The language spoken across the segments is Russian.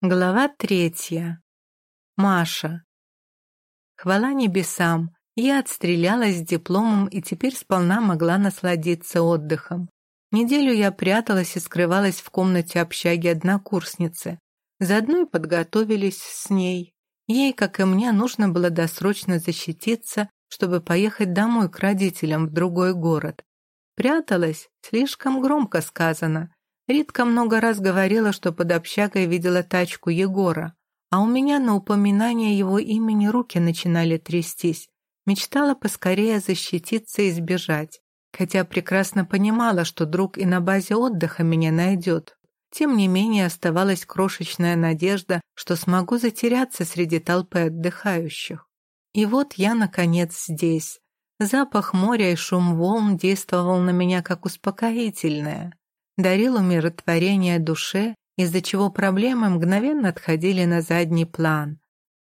Глава третья. Маша. Хвала небесам, я отстрелялась с дипломом и теперь сполна могла насладиться отдыхом. Неделю я пряталась и скрывалась в комнате общаги однокурсницы. Заодно и подготовились с ней. Ей, как и мне, нужно было досрочно защититься, чтобы поехать домой к родителям в другой город. Пряталась, слишком громко сказано. Ритка много раз говорила, что под общагой видела тачку Егора, а у меня на упоминание его имени руки начинали трястись. Мечтала поскорее защититься и сбежать, хотя прекрасно понимала, что друг и на базе отдыха меня найдет. Тем не менее оставалась крошечная надежда, что смогу затеряться среди толпы отдыхающих. И вот я, наконец, здесь. Запах моря и шум волн действовал на меня как успокоительное дарил умиротворение душе, из-за чего проблемы мгновенно отходили на задний план.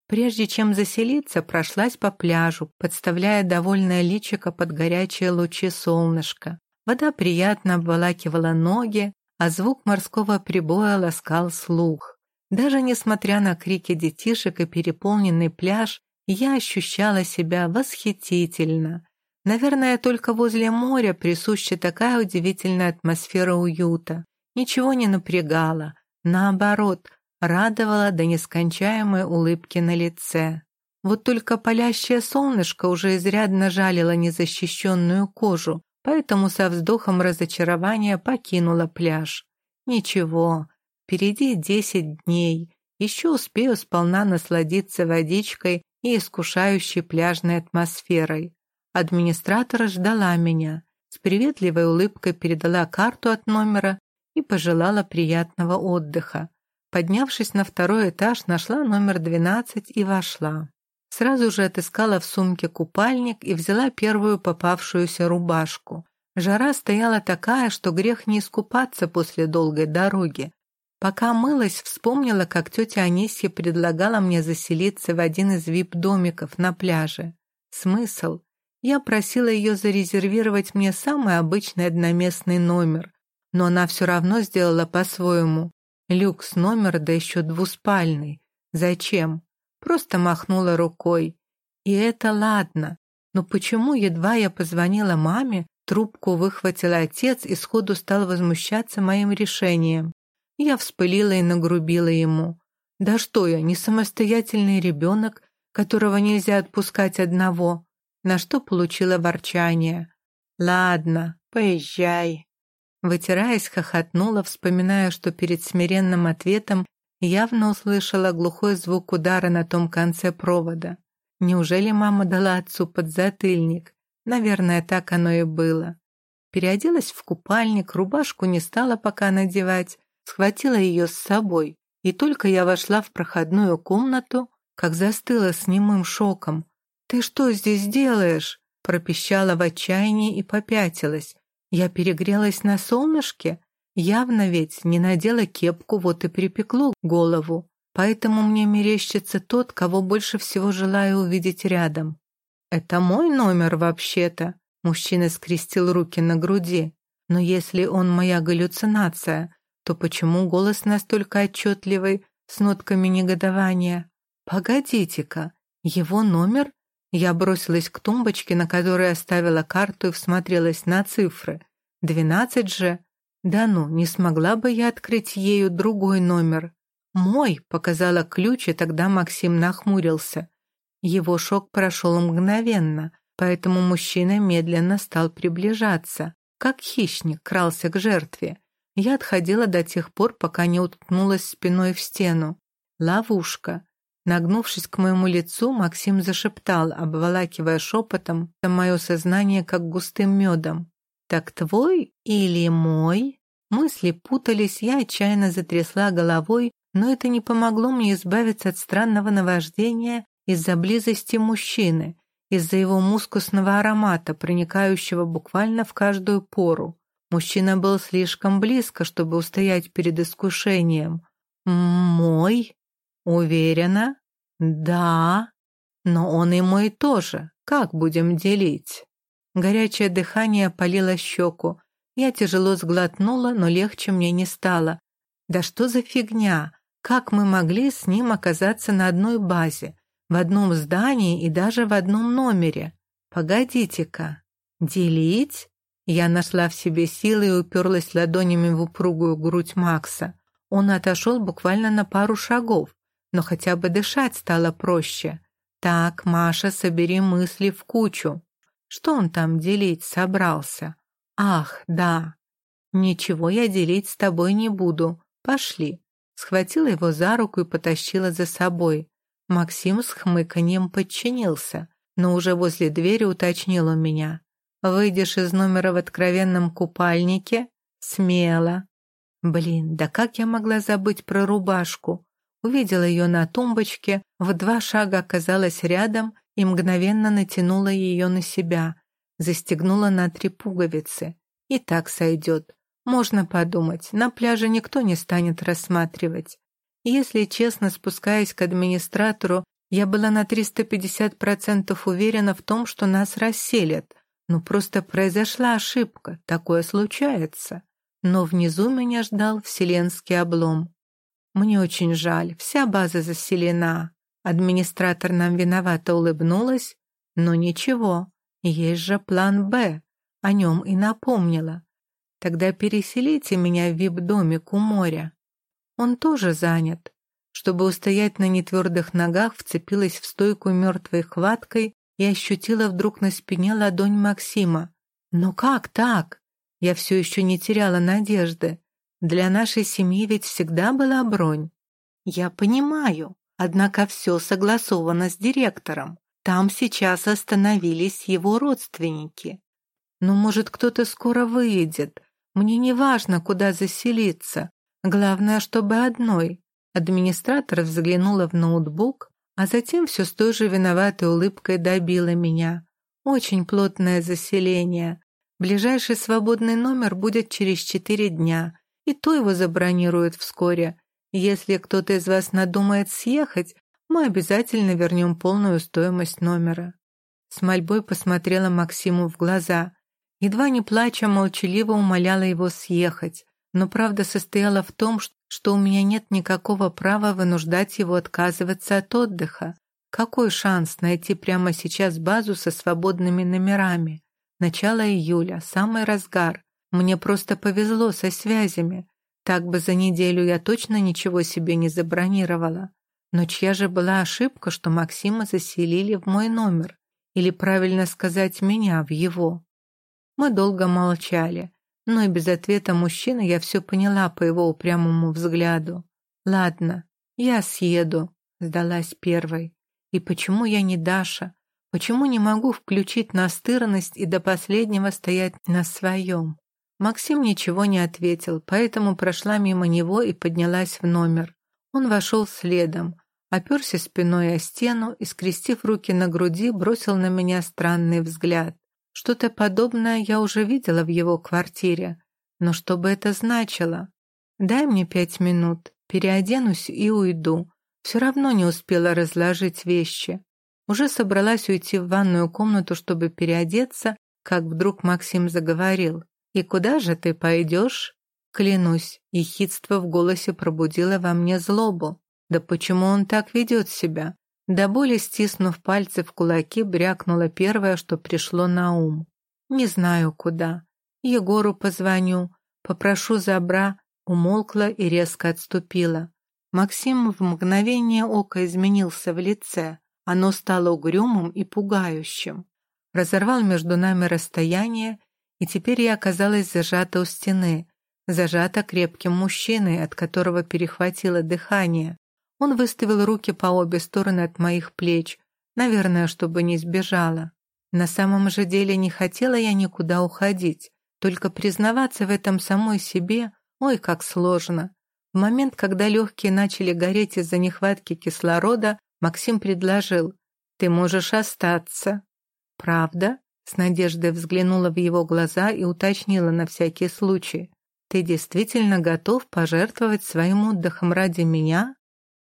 Прежде чем заселиться, прошлась по пляжу, подставляя довольное личико под горячие лучи солнышка. Вода приятно обволакивала ноги, а звук морского прибоя ласкал слух. Даже несмотря на крики детишек и переполненный пляж, я ощущала себя восхитительно. Наверное, только возле моря присуща такая удивительная атмосфера уюта. Ничего не напрягало, наоборот, радовала до нескончаемой улыбки на лице. Вот только палящее солнышко уже изрядно жалило незащищенную кожу, поэтому со вздохом разочарования покинула пляж. Ничего, впереди десять дней, еще успею сполна насладиться водичкой и искушающей пляжной атмосферой. Администратор ждала меня, с приветливой улыбкой передала карту от номера и пожелала приятного отдыха. Поднявшись на второй этаж, нашла номер 12 и вошла. Сразу же отыскала в сумке купальник и взяла первую попавшуюся рубашку. Жара стояла такая, что грех не искупаться после долгой дороги. Пока мылась, вспомнила, как тетя Анисья предлагала мне заселиться в один из вип-домиков на пляже. Смысл? Я просила ее зарезервировать мне самый обычный одноместный номер, но она все равно сделала по-своему. Люкс номер, да еще двуспальный. Зачем? Просто махнула рукой. И это ладно. Но почему, едва я позвонила маме, трубку выхватил отец и сходу стал возмущаться моим решением? Я вспылила и нагрубила ему. Да что я, не самостоятельный ребенок, которого нельзя отпускать одного на что получила ворчание. «Ладно, поезжай». Вытираясь, хохотнула, вспоминая, что перед смиренным ответом явно услышала глухой звук удара на том конце провода. Неужели мама дала отцу подзатыльник? Наверное, так оно и было. Переоделась в купальник, рубашку не стала пока надевать, схватила ее с собой. И только я вошла в проходную комнату, как застыла с немым шоком. «Ты что здесь делаешь?» пропищала в отчаянии и попятилась. Я перегрелась на солнышке? Явно ведь не надела кепку, вот и припекло голову. Поэтому мне мерещится тот, кого больше всего желаю увидеть рядом. «Это мой номер вообще-то», — мужчина скрестил руки на груди. «Но если он моя галлюцинация, то почему голос настолько отчетливый, с нотками негодования? Погодите-ка, его номер я бросилась к тумбочке, на которой оставила карту и всмотрелась на цифры. Двенадцать же. Да ну, не смогла бы я открыть ею другой номер. «Мой», — показала ключ, и тогда Максим нахмурился. Его шок прошел мгновенно, поэтому мужчина медленно стал приближаться. Как хищник крался к жертве. Я отходила до тех пор, пока не уткнулась спиной в стену. Ловушка. Нагнувшись к моему лицу, Максим зашептал, обволакивая шепотом мое сознание как густым медом. «Так твой или мой?» Мысли путались, я отчаянно затрясла головой, но это не помогло мне избавиться от странного наваждения из-за близости мужчины, из-за его мускусного аромата, проникающего буквально в каждую пору. Мужчина был слишком близко, чтобы устоять перед искушением. «Мой?» Уверена? Да. Но он и мой тоже. Как будем делить? Горячее дыхание опалило щеку. Я тяжело сглотнула, но легче мне не стало. Да что за фигня? Как мы могли с ним оказаться на одной базе, в одном здании и даже в одном номере? Погодите-ка. Делить? Я нашла в себе силы и уперлась ладонями в упругую грудь Макса. Он отошел буквально на пару шагов, но хотя бы дышать стало проще. Так, Маша, собери мысли в кучу. Что он там делить собрался? Ах, да. Ничего я делить с тобой не буду. Пошли. Схватила его за руку и потащила за собой. Максим с хмыканьем подчинился, но уже возле двери уточнил у меня. «Выйдешь из номера в откровенном купальнике? Смело!» Блин, да как я могла забыть про рубашку? Увидела ее на тумбочке, в два шага оказалась рядом и мгновенно натянула ее на себя, застегнула на три пуговицы. И так сойдет. Можно подумать, на пляже никто не станет рассматривать. Если честно, спускаясь к администратору, я была на 350% уверена в том, что нас расселят. Ну, просто произошла ошибка, такое случается. Но внизу меня ждал вселенский облом. Мне очень жаль, вся база заселена. Администратор нам виновато улыбнулась, но ничего, есть же план «Б», о нем и напомнила. Тогда переселите меня в вип-домик у моря. Он тоже занят. Чтобы устоять на нетвердых ногах, вцепилась в стойку мертвой хваткой и ощутила вдруг на спине ладонь Максима. Но как так? Я все еще не теряла надежды. Для нашей семьи ведь всегда была бронь. Я понимаю, однако все согласовано с директором. Там сейчас остановились его родственники. Но, может, кто-то скоро выедет. Мне не важно, куда заселиться. Главное, чтобы одной. Администратор взглянула в ноутбук, а затем все с той же виноватой улыбкой добила меня. Очень плотное заселение. Ближайший свободный номер будет через четыре дня, и то его забронируют вскоре. Если кто-то из вас надумает съехать, мы обязательно вернем полную стоимость номера. С мольбой посмотрела Максиму в глаза. Едва не плача, молчаливо умоляла его съехать но правда состояла в том, что у меня нет никакого права вынуждать его отказываться от отдыха. Какой шанс найти прямо сейчас базу со свободными номерами? Начало июля, самый разгар. Мне просто повезло со связями. Так бы за неделю я точно ничего себе не забронировала. Но чья же была ошибка, что Максима заселили в мой номер? Или, правильно сказать, меня в его? Мы долго молчали. Но и без ответа мужчины я все поняла по его упрямому взгляду. «Ладно, я съеду», — сдалась первой. «И почему я не Даша? Почему не могу включить настырность и до последнего стоять на своем?» Максим ничего не ответил, поэтому прошла мимо него и поднялась в номер. Он вошел следом, оперся спиной о стену и, скрестив руки на груди, бросил на меня странный взгляд. Что-то подобное я уже видела в его квартире. Но что бы это значило? Дай мне пять минут, переоденусь и уйду. Все равно не успела разложить вещи. Уже собралась уйти в ванную комнату, чтобы переодеться, как вдруг Максим заговорил. «И куда же ты пойдешь?» Клянусь, ехидство в голосе пробудило во мне злобу. Да почему он так ведет себя? До боли стиснув пальцы в кулаки, брякнуло первое, что пришло на ум. «Не знаю, куда. Егору позвоню, попрошу забра». Умолкла и резко отступила. Максим в мгновение ока изменился в лице. Оно стало угрюмым и пугающим. Разорвал между нами расстояние, и теперь я оказалась зажата у стены, зажата крепким мужчиной, от которого перехватило дыхание. Он выставил руки по обе стороны от моих плеч, наверное, чтобы не сбежала. На самом же деле не хотела я никуда уходить, только признаваться в этом самой себе, ой, как сложно. В момент, когда легкие начали гореть из-за нехватки кислорода, Максим предложил, «Ты можешь остаться». «Правда?» С надеждой взглянула в его глаза и уточнила на всякий случай. «Ты действительно готов пожертвовать своим отдыхом ради меня?»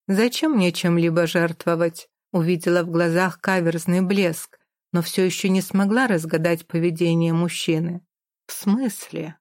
Зачем мне чем-либо жертвовать? Увидела в глазах каверзный блеск, но все еще не смогла разгадать поведение мужчины. В смысле?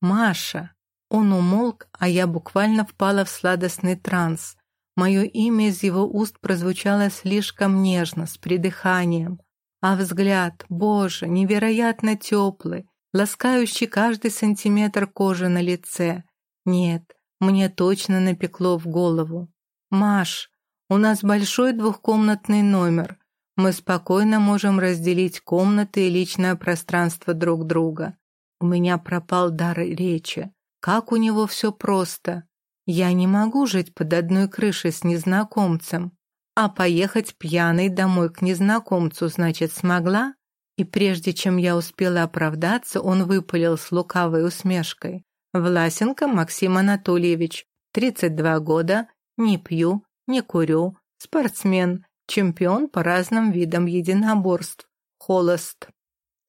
Маша. Он умолк, а я буквально впала в сладостный транс. Мое имя из его уст прозвучало слишком нежно, с придыханием. А взгляд, боже, невероятно теплый, ласкающий каждый сантиметр кожи на лице. Нет, мне точно напекло в голову. «Маш, у нас большой двухкомнатный номер. Мы спокойно можем разделить комнаты и личное пространство друг друга. У меня пропал дар речи. Как у него все просто. Я не могу жить под одной крышей с незнакомцем. А поехать пьяной домой к незнакомцу, значит, смогла? И прежде чем я успела оправдаться, он выпалил с лукавой усмешкой. Власенко Максим Анатольевич, 32 года, не пью, не курю, спортсмен, чемпион по разным видам единоборств, холост.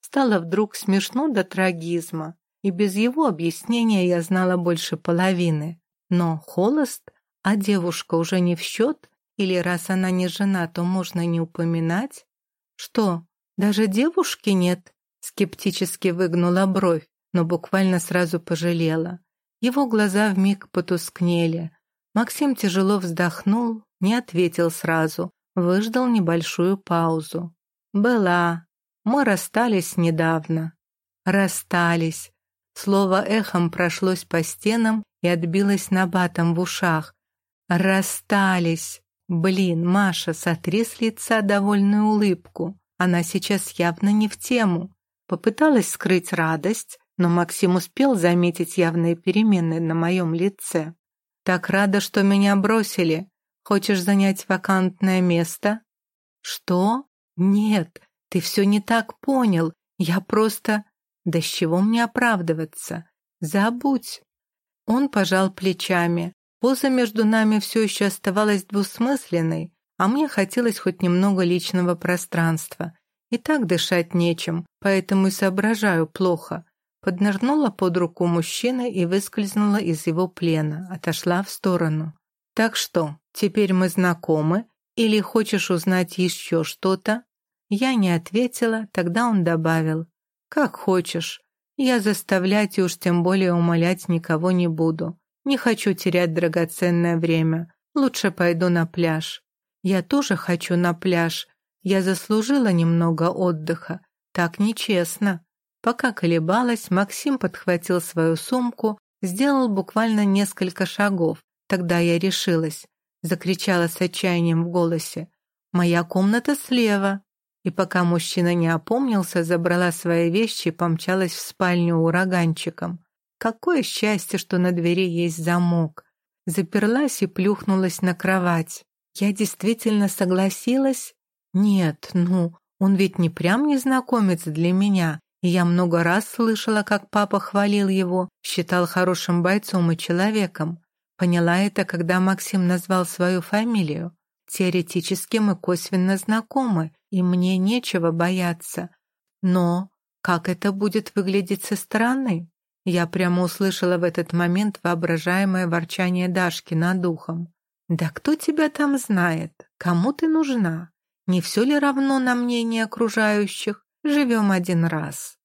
Стало вдруг смешно до трагизма, и без его объяснения я знала больше половины. Но холост, а девушка уже не в счет, или раз она не жена, то можно не упоминать? Что, даже девушки нет? Скептически выгнула бровь но буквально сразу пожалела. Его глаза вмиг потускнели. Максим тяжело вздохнул, не ответил сразу, выждал небольшую паузу. «Была. Мы расстались недавно». «Расстались». Слово эхом прошлось по стенам и отбилось набатом в ушах. «Расстались». Блин, Маша, сотри с лица довольную улыбку. Она сейчас явно не в тему. Попыталась скрыть радость, но Максим успел заметить явные перемены на моем лице. «Так рада, что меня бросили. Хочешь занять вакантное место?» «Что? Нет, ты все не так понял. Я просто... Да с чего мне оправдываться? Забудь!» Он пожал плечами. Поза между нами все еще оставалась двусмысленной, а мне хотелось хоть немного личного пространства. И так дышать нечем, поэтому и соображаю плохо. Поднырнула под руку мужчины и выскользнула из его плена, отошла в сторону. «Так что, теперь мы знакомы? Или хочешь узнать еще что-то?» Я не ответила, тогда он добавил. «Как хочешь. Я заставлять и уж тем более умолять никого не буду. Не хочу терять драгоценное время. Лучше пойду на пляж. Я тоже хочу на пляж. Я заслужила немного отдыха. Так нечестно. Пока колебалась, Максим подхватил свою сумку, сделал буквально несколько шагов. Тогда я решилась. Закричала с отчаянием в голосе. «Моя комната слева!» И пока мужчина не опомнился, забрала свои вещи и помчалась в спальню ураганчиком. Какое счастье, что на двери есть замок. Заперлась и плюхнулась на кровать. Я действительно согласилась? Нет, ну, он ведь не прям незнакомец для меня. И я много раз слышала, как папа хвалил его, считал хорошим бойцом и человеком. Поняла это, когда Максим назвал свою фамилию. Теоретически мы косвенно знакомы, и мне нечего бояться. Но как это будет выглядеть со стороны? Я прямо услышала в этот момент воображаемое ворчание Дашки над духом. «Да кто тебя там знает? Кому ты нужна? Не все ли равно на мнение окружающих? Живем один раз.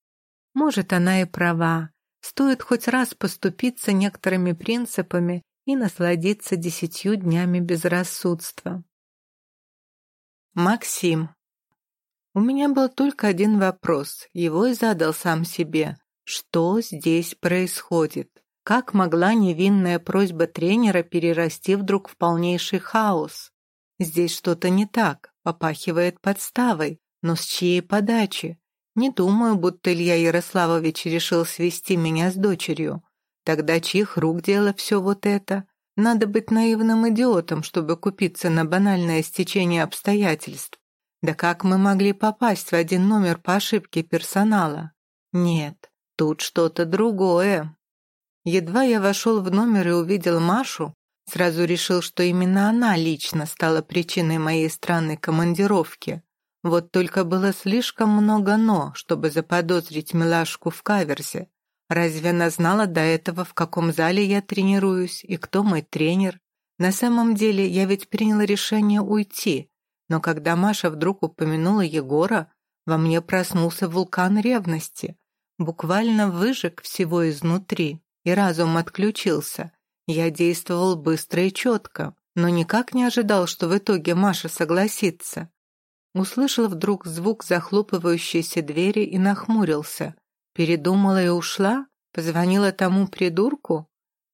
Может, она и права. Стоит хоть раз поступиться некоторыми принципами и насладиться десятью днями безрассудства. Максим. У меня был только один вопрос, его и задал сам себе. Что здесь происходит? Как могла невинная просьба тренера перерасти вдруг в полнейший хаос? Здесь что-то не так, попахивает подставой, но с чьей подачи? Не думаю, будто Илья Ярославович решил свести меня с дочерью. Тогда чьих рук дело все вот это? Надо быть наивным идиотом, чтобы купиться на банальное стечение обстоятельств. Да как мы могли попасть в один номер по ошибке персонала? Нет, тут что-то другое. Едва я вошел в номер и увидел Машу, сразу решил, что именно она лично стала причиной моей странной командировки. Вот только было слишком много «но», чтобы заподозрить милашку в каверзе. Разве она знала до этого, в каком зале я тренируюсь и кто мой тренер? На самом деле я ведь приняла решение уйти, но когда Маша вдруг упомянула Егора, во мне проснулся вулкан ревности. Буквально выжег всего изнутри, и разум отключился. Я действовал быстро и четко, но никак не ожидал, что в итоге Маша согласится. Услышал вдруг звук захлопывающейся двери и нахмурился. Передумала и ушла? Позвонила тому придурку?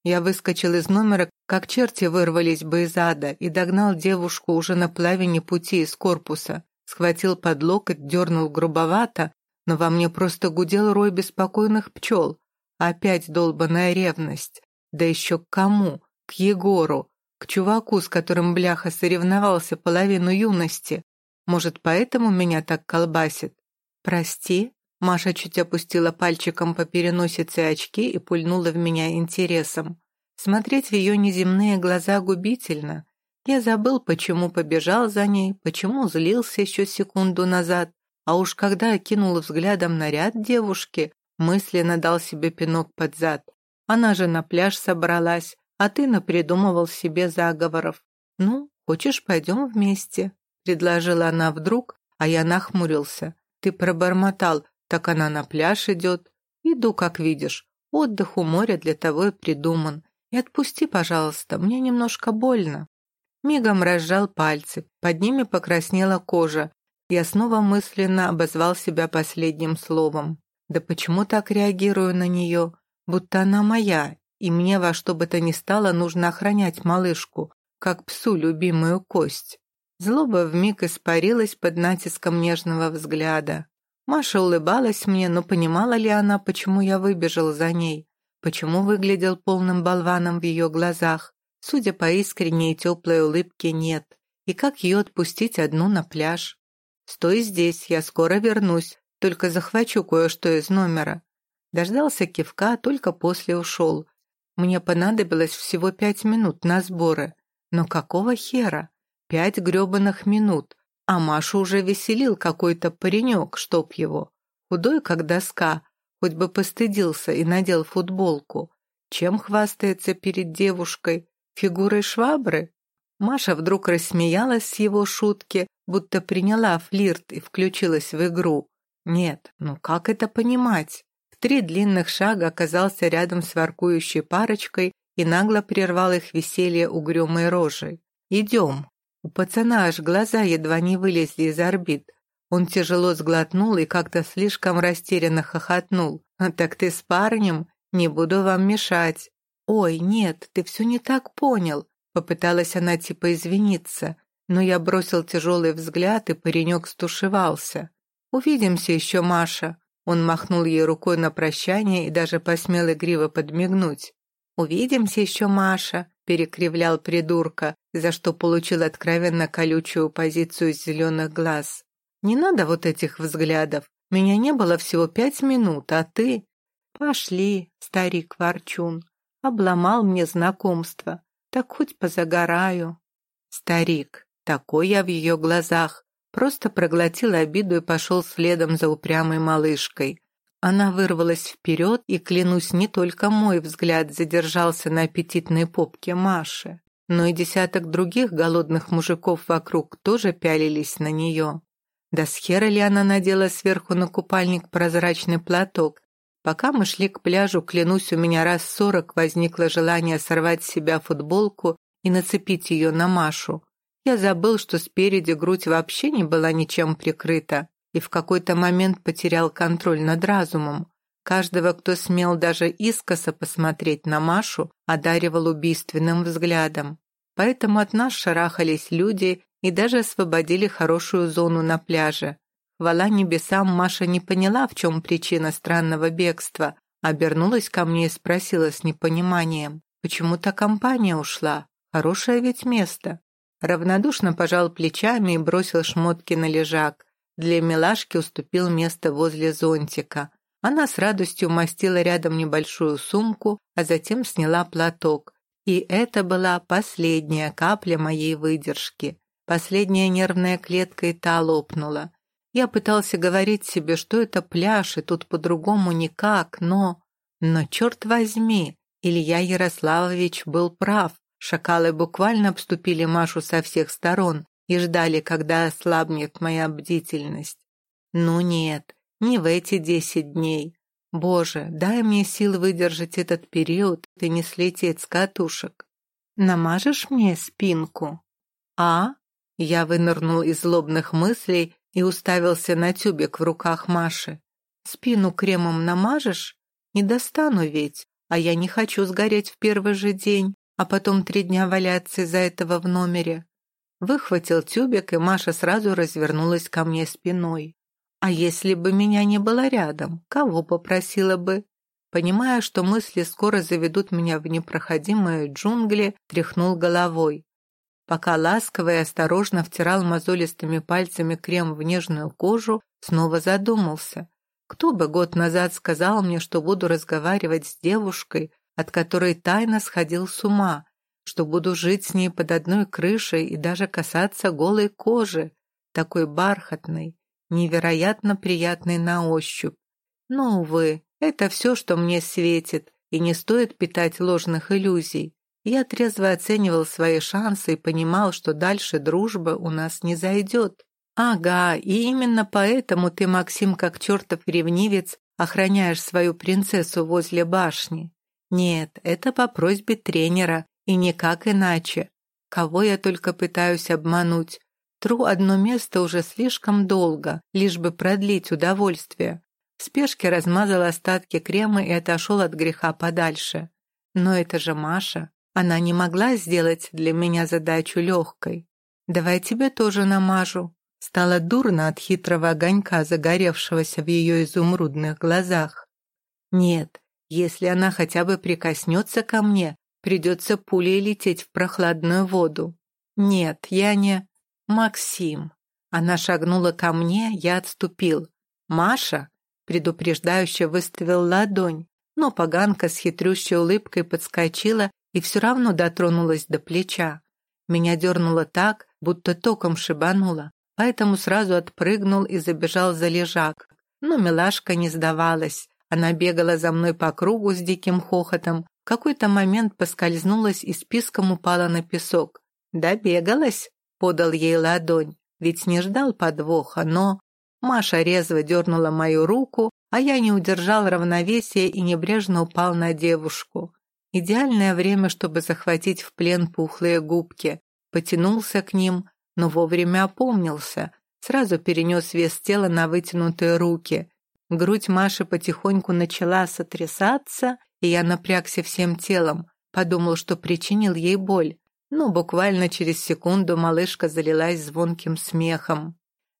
Я выскочил из номера, как черти вырвались бы из ада, и догнал девушку уже на половине пути из корпуса. Схватил под локоть, дернул грубовато, но во мне просто гудел рой беспокойных пчел. Опять долбаная ревность. Да еще к кому? К Егору. К чуваку, с которым бляха соревновался половину юности. Может, поэтому меня так колбасит? Прости. Маша чуть опустила пальчиком по переносице очки и пульнула в меня интересом. Смотреть в ее неземные глаза губительно. Я забыл, почему побежал за ней, почему злился еще секунду назад, а уж когда окинул взглядом наряд девушки, мысленно дал себе пинок под зад. Она же на пляж собралась, а ты напридумывал себе заговоров. Ну, хочешь, пойдем вместе?» предложила она вдруг, а я нахмурился. «Ты пробормотал, так она на пляж идет. Иду, как видишь. Отдых у моря для того и придуман. И отпусти, пожалуйста, мне немножко больно». Мигом разжал пальцы, под ними покраснела кожа. Я снова мысленно обозвал себя последним словом. Да почему так реагирую на нее? Будто она моя, и мне во что бы то ни стало нужно охранять малышку, как псу любимую кость. Злоба вмиг испарилась под натиском нежного взгляда. Маша улыбалась мне, но понимала ли она, почему я выбежал за ней? Почему выглядел полным болваном в ее глазах? Судя по искренней теплой улыбке, нет. И как ее отпустить одну на пляж? «Стой здесь, я скоро вернусь, только захвачу кое-что из номера». Дождался кивка, только после ушел. Мне понадобилось всего пять минут на сборы. Но какого хера? Пять гребаных минут, а Машу уже веселил какой-то паренек, чтоб его. Худой, как доска, хоть бы постыдился и надел футболку. Чем хвастается перед девушкой? Фигурой швабры? Маша вдруг рассмеялась с его шутки, будто приняла флирт и включилась в игру. Нет, ну как это понимать? В три длинных шага оказался рядом с воркующей парочкой и нагло прервал их веселье угрюмой рожей. «Идем». У пацана аж глаза едва не вылезли из орбит. Он тяжело сглотнул и как-то слишком растерянно хохотнул. «А «Так ты с парнем? Не буду вам мешать». «Ой, нет, ты все не так понял», — попыталась она типа извиниться. Но я бросил тяжелый взгляд, и паренек стушевался. «Увидимся еще, Маша». Он махнул ей рукой на прощание и даже посмел игриво подмигнуть. «Увидимся еще, Маша», — перекривлял придурка, за что получил откровенно колючую позицию из зеленых глаз. «Не надо вот этих взглядов. Меня не было всего пять минут, а ты...» «Пошли, старик Ворчун. Обломал мне знакомство. Так хоть позагораю». «Старик, такой я в ее глазах. Просто проглотил обиду и пошел следом за упрямой малышкой. Она вырвалась вперед, и, клянусь, не только мой взгляд задержался на аппетитной попке Маши, но и десяток других голодных мужиков вокруг тоже пялились на нее. Да с хера ли она надела сверху на купальник прозрачный платок? Пока мы шли к пляжу, клянусь, у меня раз сорок возникло желание сорвать с себя футболку и нацепить ее на Машу. Я забыл, что спереди грудь вообще не была ничем прикрыта и в какой-то момент потерял контроль над разумом. Каждого, кто смел даже искоса посмотреть на Машу, одаривал убийственным взглядом. Поэтому от нас шарахались люди и даже освободили хорошую зону на пляже. Хвала небесам, Маша не поняла, в чем причина странного бегства, обернулась ко мне и спросила с непониманием, почему-то компания ушла, хорошее ведь место. Равнодушно пожал плечами и бросил шмотки на лежак. Для милашки уступил место возле зонтика. Она с радостью умастила рядом небольшую сумку, а затем сняла платок. И это была последняя капля моей выдержки. Последняя нервная клетка и та лопнула. Я пытался говорить себе, что это пляж, и тут по-другому никак, но... Но черт возьми, Илья Ярославович был прав. Шакалы буквально обступили Машу со всех сторон, и ждали, когда ослабнет моя бдительность. Ну нет, не в эти десять дней. Боже, дай мне сил выдержать этот период и не слететь с катушек. намажешь мне спинку?» «А?» Я вынырнул из злобных мыслей и уставился на тюбик в руках Маши. «Спину кремом намажешь? Не достану ведь, а я не хочу сгореть в первый же день, а потом три дня валяться из-за этого в номере». Выхватил тюбик, и Маша сразу развернулась ко мне спиной. «А если бы меня не было рядом, кого попросила бы?» Понимая, что мысли скоро заведут меня в непроходимые джунгли, тряхнул головой. Пока ласково и осторожно втирал мозолистыми пальцами крем в нежную кожу, снова задумался. Кто бы год назад сказал мне, что буду разговаривать с девушкой, от которой тайно сходил с ума, что буду жить с ней под одной крышей и даже касаться голой кожи, такой бархатной, невероятно приятной на ощупь. Но, увы, это все, что мне светит, и не стоит питать ложных иллюзий. Я трезво оценивал свои шансы и понимал, что дальше дружба у нас не зайдет. Ага, и именно поэтому ты, Максим, как чертов ревнивец, охраняешь свою принцессу возле башни. Нет, это по просьбе тренера, и никак иначе. Кого я только пытаюсь обмануть. Тру одно место уже слишком долго, лишь бы продлить удовольствие. В спешке размазал остатки крема и отошел от греха подальше. Но это же Маша. Она не могла сделать для меня задачу легкой. «Давай тебе тоже намажу». Стало дурно от хитрого огонька, загоревшегося в ее изумрудных глазах. «Нет, если она хотя бы прикоснется ко мне, придется пулей лететь в прохладную воду. Нет, я не... Максим». Она шагнула ко мне, я отступил. «Маша?» предупреждающе выставил ладонь, но поганка с хитрющей улыбкой подскочила и все равно дотронулась до плеча. Меня дернуло так, будто током шибануло, поэтому сразу отпрыгнул и забежал за лежак. Но милашка не сдавалась. Она бегала за мной по кругу с диким хохотом, в какой-то момент поскользнулась и списком упала на песок. «Добегалась?» — подал ей ладонь, ведь не ждал подвоха, но... Маша резво дернула мою руку, а я не удержал равновесия и небрежно упал на девушку. Идеальное время, чтобы захватить в плен пухлые губки. Потянулся к ним, но вовремя опомнился. Сразу перенес вес тела на вытянутые руки. Грудь Маши потихоньку начала сотрясаться, и я напрягся всем телом. Подумал, что причинил ей боль. Но буквально через секунду малышка залилась звонким смехом.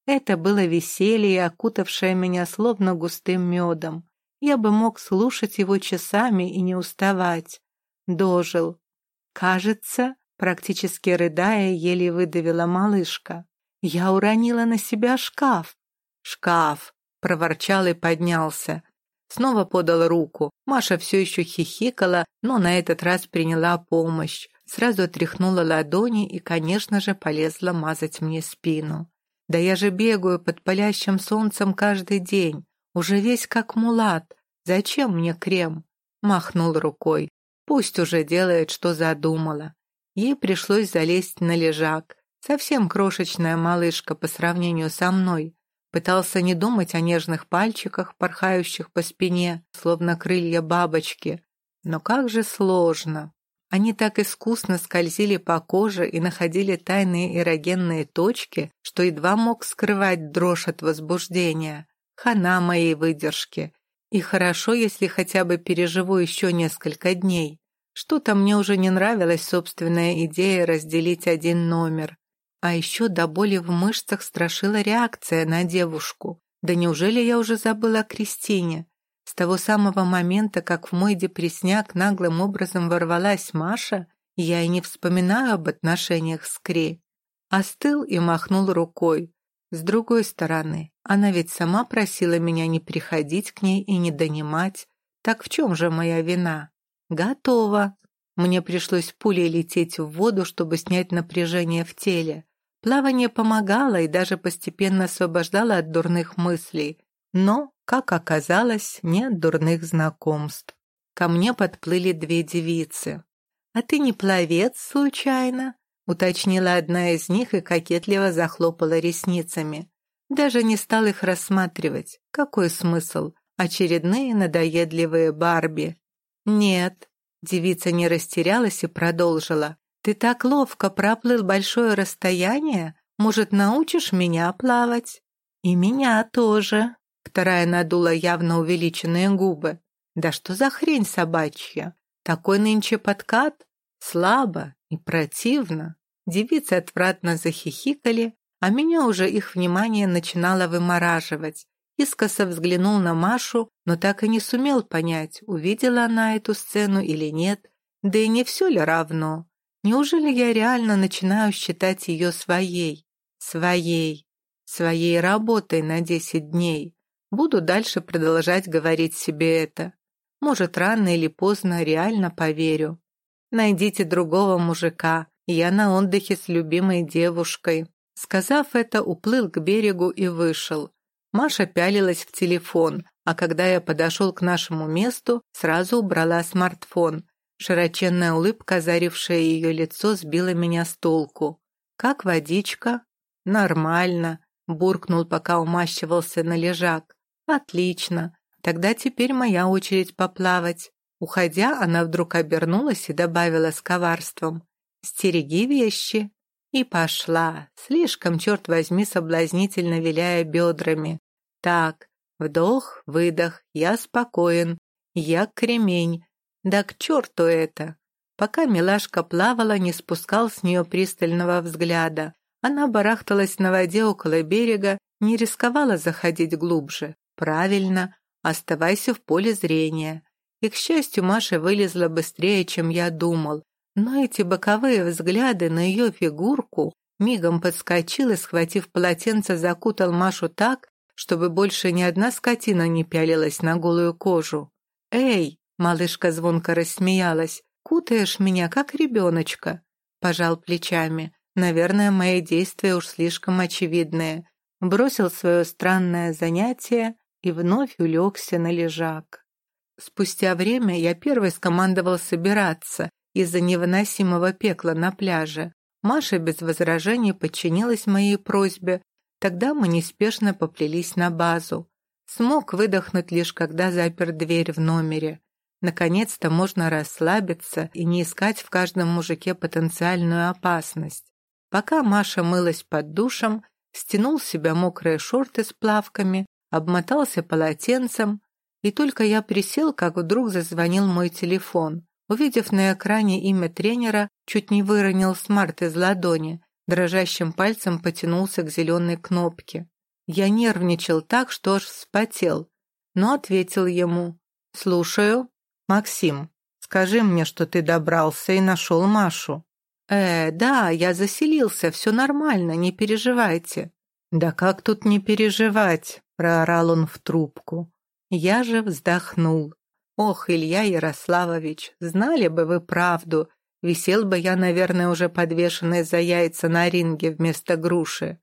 Это было веселье, окутавшее меня словно густым медом. Я бы мог слушать его часами и не уставать дожил. Кажется, практически рыдая, еле выдавила малышка. Я уронила на себя шкаф. Шкаф, проворчал и поднялся. Снова подал руку. Маша все еще хихикала, но на этот раз приняла помощь. Сразу отряхнула ладони и, конечно же, полезла мазать мне спину. Да я же бегаю под палящим солнцем каждый день, уже весь как мулат. Зачем мне крем? Махнул рукой. Пусть уже делает, что задумала. Ей пришлось залезть на лежак. Совсем крошечная малышка по сравнению со мной. Пытался не думать о нежных пальчиках, порхающих по спине, словно крылья бабочки. Но как же сложно. Они так искусно скользили по коже и находили тайные эрогенные точки, что едва мог скрывать дрожь от возбуждения. Хана моей выдержки. И хорошо, если хотя бы переживу еще несколько дней. Что-то мне уже не нравилась собственная идея разделить один номер. А еще до боли в мышцах страшила реакция на девушку. Да неужели я уже забыла о Кристине? С того самого момента, как в мой депресняк наглым образом ворвалась Маша, я и не вспоминаю об отношениях с Кри. Остыл и махнул рукой. С другой стороны, она ведь сама просила меня не приходить к ней и не донимать. Так в чем же моя вина? Готово. Мне пришлось пулей лететь в воду, чтобы снять напряжение в теле. Плавание помогало и даже постепенно освобождало от дурных мыслей. Но, как оказалось, нет дурных знакомств. Ко мне подплыли две девицы. «А ты не пловец, случайно?» уточнила одна из них и кокетливо захлопала ресницами. Даже не стал их рассматривать. Какой смысл? Очередные надоедливые Барби. Нет, девица не растерялась и продолжила. Ты так ловко проплыл большое расстояние, может, научишь меня плавать? И меня тоже. Вторая надула явно увеличенные губы. Да что за хрень собачья? Такой нынче подкат? Слабо и противно. Девицы отвратно захихикали, а меня уже их внимание начинало вымораживать. Искоса взглянул на Машу, но так и не сумел понять, увидела она эту сцену или нет, да и не все ли равно. Неужели я реально начинаю считать ее своей? Своей. Своей работой на десять дней. Буду дальше продолжать говорить себе это. Может, рано или поздно реально поверю. Найдите другого мужика, я на отдыхе с любимой девушкой. Сказав это, уплыл к берегу и вышел. Маша пялилась в телефон, а когда я подошел к нашему месту, сразу убрала смартфон. Широченная улыбка, озарившая ее лицо, сбила меня с толку. «Как водичка?» «Нормально», — буркнул, пока умащивался на лежак. «Отлично. Тогда теперь моя очередь поплавать». Уходя, она вдруг обернулась и добавила с коварством стереги вещи». И пошла, слишком, черт возьми, соблазнительно виляя бедрами. Так, вдох, выдох, я спокоен, я кремень. Да к черту это! Пока милашка плавала, не спускал с нее пристального взгляда. Она барахталась на воде около берега, не рисковала заходить глубже. Правильно, оставайся в поле зрения. И, к счастью, Маша вылезла быстрее, чем я думал. Но эти боковые взгляды на ее фигурку мигом подскочил и, схватив полотенце, закутал Машу так, чтобы больше ни одна скотина не пялилась на голую кожу. «Эй!» — малышка звонко рассмеялась. «Кутаешь меня, как ребеночка!» Пожал плечами. «Наверное, мои действия уж слишком очевидные». Бросил свое странное занятие и вновь улегся на лежак. Спустя время я первой скомандовал собираться из-за невыносимого пекла на пляже. Маша без возражений подчинилась моей просьбе. Тогда мы неспешно поплелись на базу. Смог выдохнуть лишь когда запер дверь в номере. Наконец-то можно расслабиться и не искать в каждом мужике потенциальную опасность. Пока Маша мылась под душем, стянул с себя мокрые шорты с плавками, обмотался полотенцем, и только я присел, как вдруг зазвонил мой телефон. Увидев на экране имя тренера, чуть не выронил смарт из ладони, дрожащим пальцем потянулся к зеленой кнопке. Я нервничал так, что аж вспотел, но ответил ему. «Слушаю. Максим, скажи мне, что ты добрался и нашел Машу». «Э, да, я заселился, все нормально, не переживайте». «Да как тут не переживать?» – проорал он в трубку. Я же вздохнул. Ох, Илья Ярославович, знали бы вы правду, висел бы я, наверное, уже подвешенный за яйца на ринге вместо груши.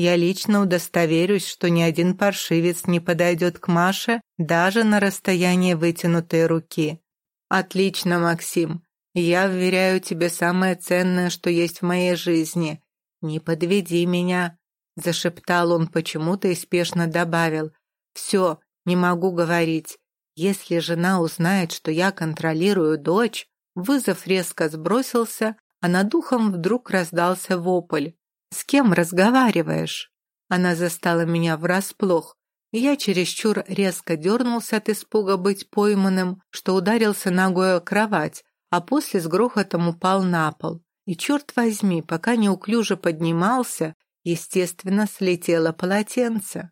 Я лично удостоверюсь, что ни один паршивец не подойдет к Маше даже на расстояние вытянутой руки. Отлично, Максим. Я вверяю тебе самое ценное, что есть в моей жизни. Не подведи меня, зашептал он почему-то и спешно добавил. Все, не могу говорить. Если жена узнает, что я контролирую дочь, вызов резко сбросился, а над духом вдруг раздался вопль. «С кем разговариваешь?» Она застала меня врасплох. Я чересчур резко дернулся от испуга быть пойманным, что ударился ногой о кровать, а после с грохотом упал на пол. И черт возьми, пока неуклюже поднимался, естественно, слетело полотенце.